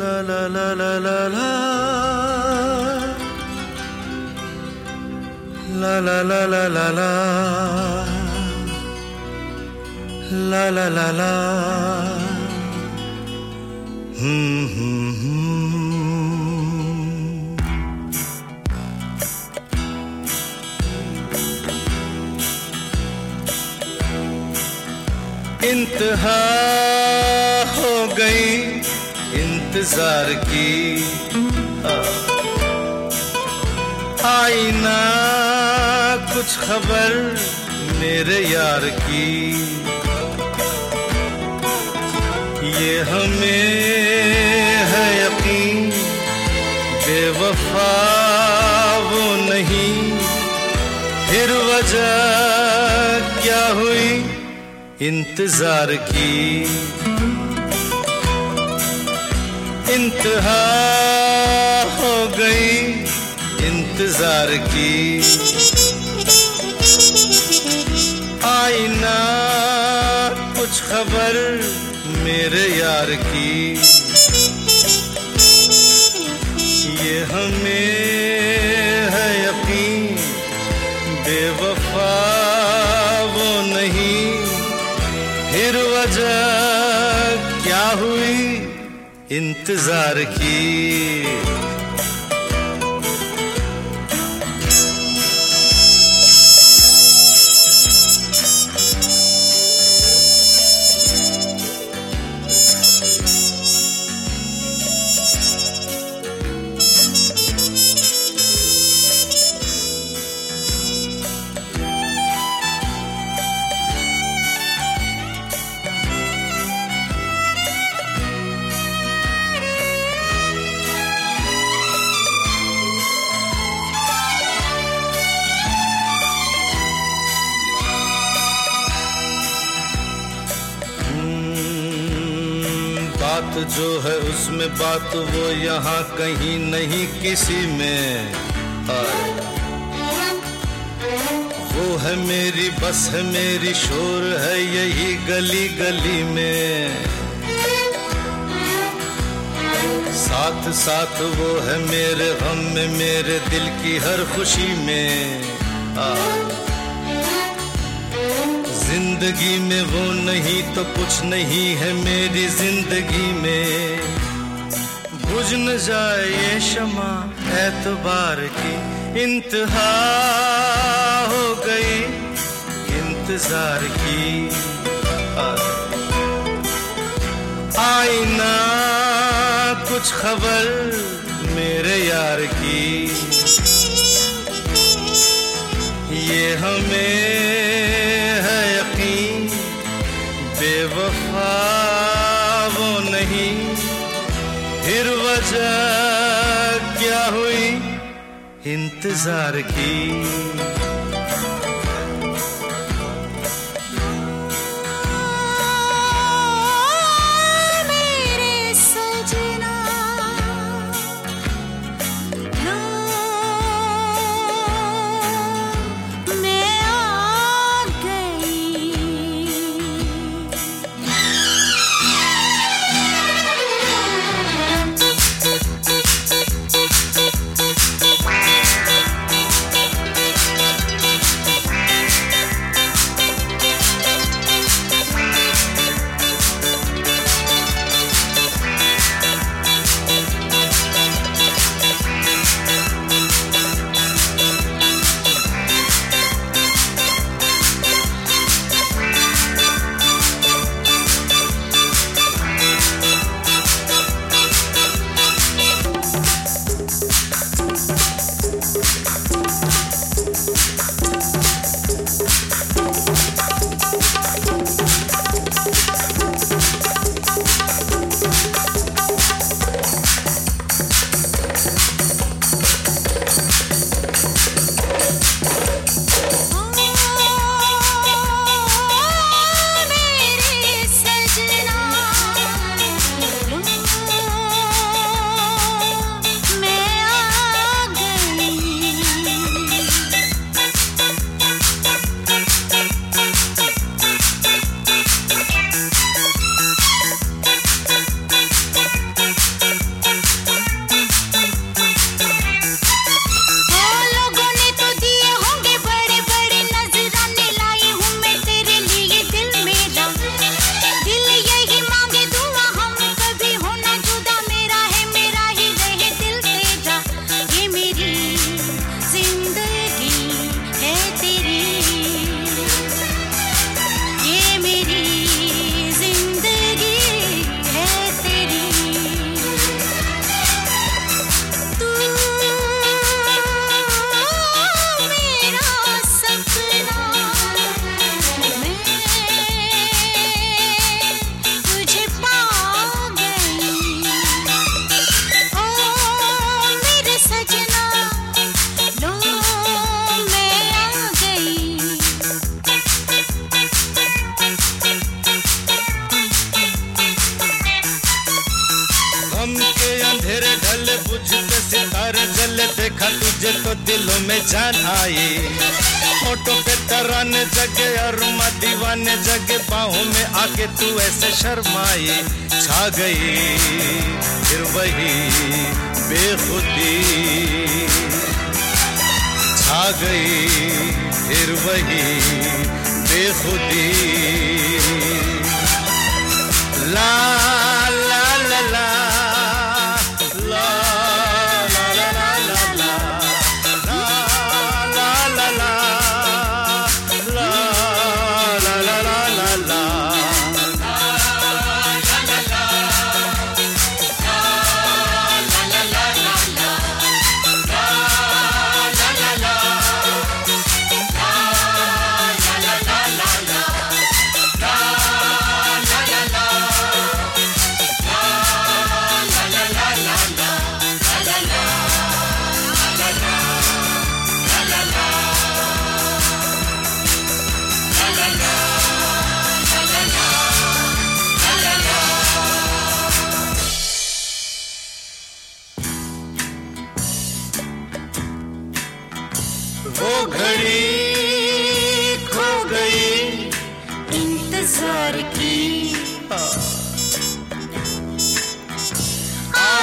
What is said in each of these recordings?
la la la la la La la la la la la La la la la hmm, hmm, hmm. इंतहा हो गई इंतज़ार की। आईना कुछ खबर मेरे यार की। ये हमें है यकीन, बेवफा वो नहीं। फिर वजह क्या हुई? इंतज़ार की। इंतहा हो गई इंतज़ार की। आईना, कुछ खबर मेरे यार की। ये हमें है यकीन, बेवफा वो नहीं। फिर वजह क्या हुई? इंतज़ार की। बात जो है उसमें बात वो यहाँ कहीं नहीं किसी में। वो है मेरी बस है मेरी शोर है यही गली गली में। साथ साथ वो है मेरे गम में मेरे दिल की हर खुशी में। आ, ज़िंदगी में वो नहीं तो कुछ नहीं है मेरी ज़िंदगी में। बुझ न जाए ये शमा एतबार की इंतहा हो गई, इंतज़ार की। आईना, कुछ खबर मेरे यार की। ये हमें इंतज़ार की। जान आई। फ़ोटो पे तराने जगे और दीवाने जगे बाहों में आके तू ऐसे शर्माई, छा गई। फिर वही बेखुदी, छा गई। फिर वही बेखुदी। ला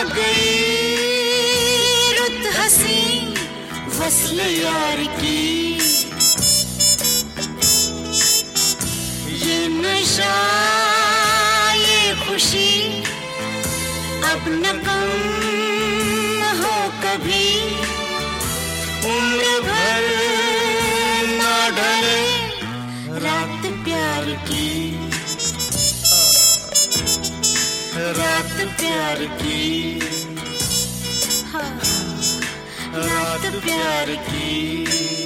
गई रुत हसी वसल यार की। ये नशा, ये खुशी अब न कम हो कभी। उम्र भर ना ढले रात प्यार की। रात प्यार की। हाँ, रात प्यार की।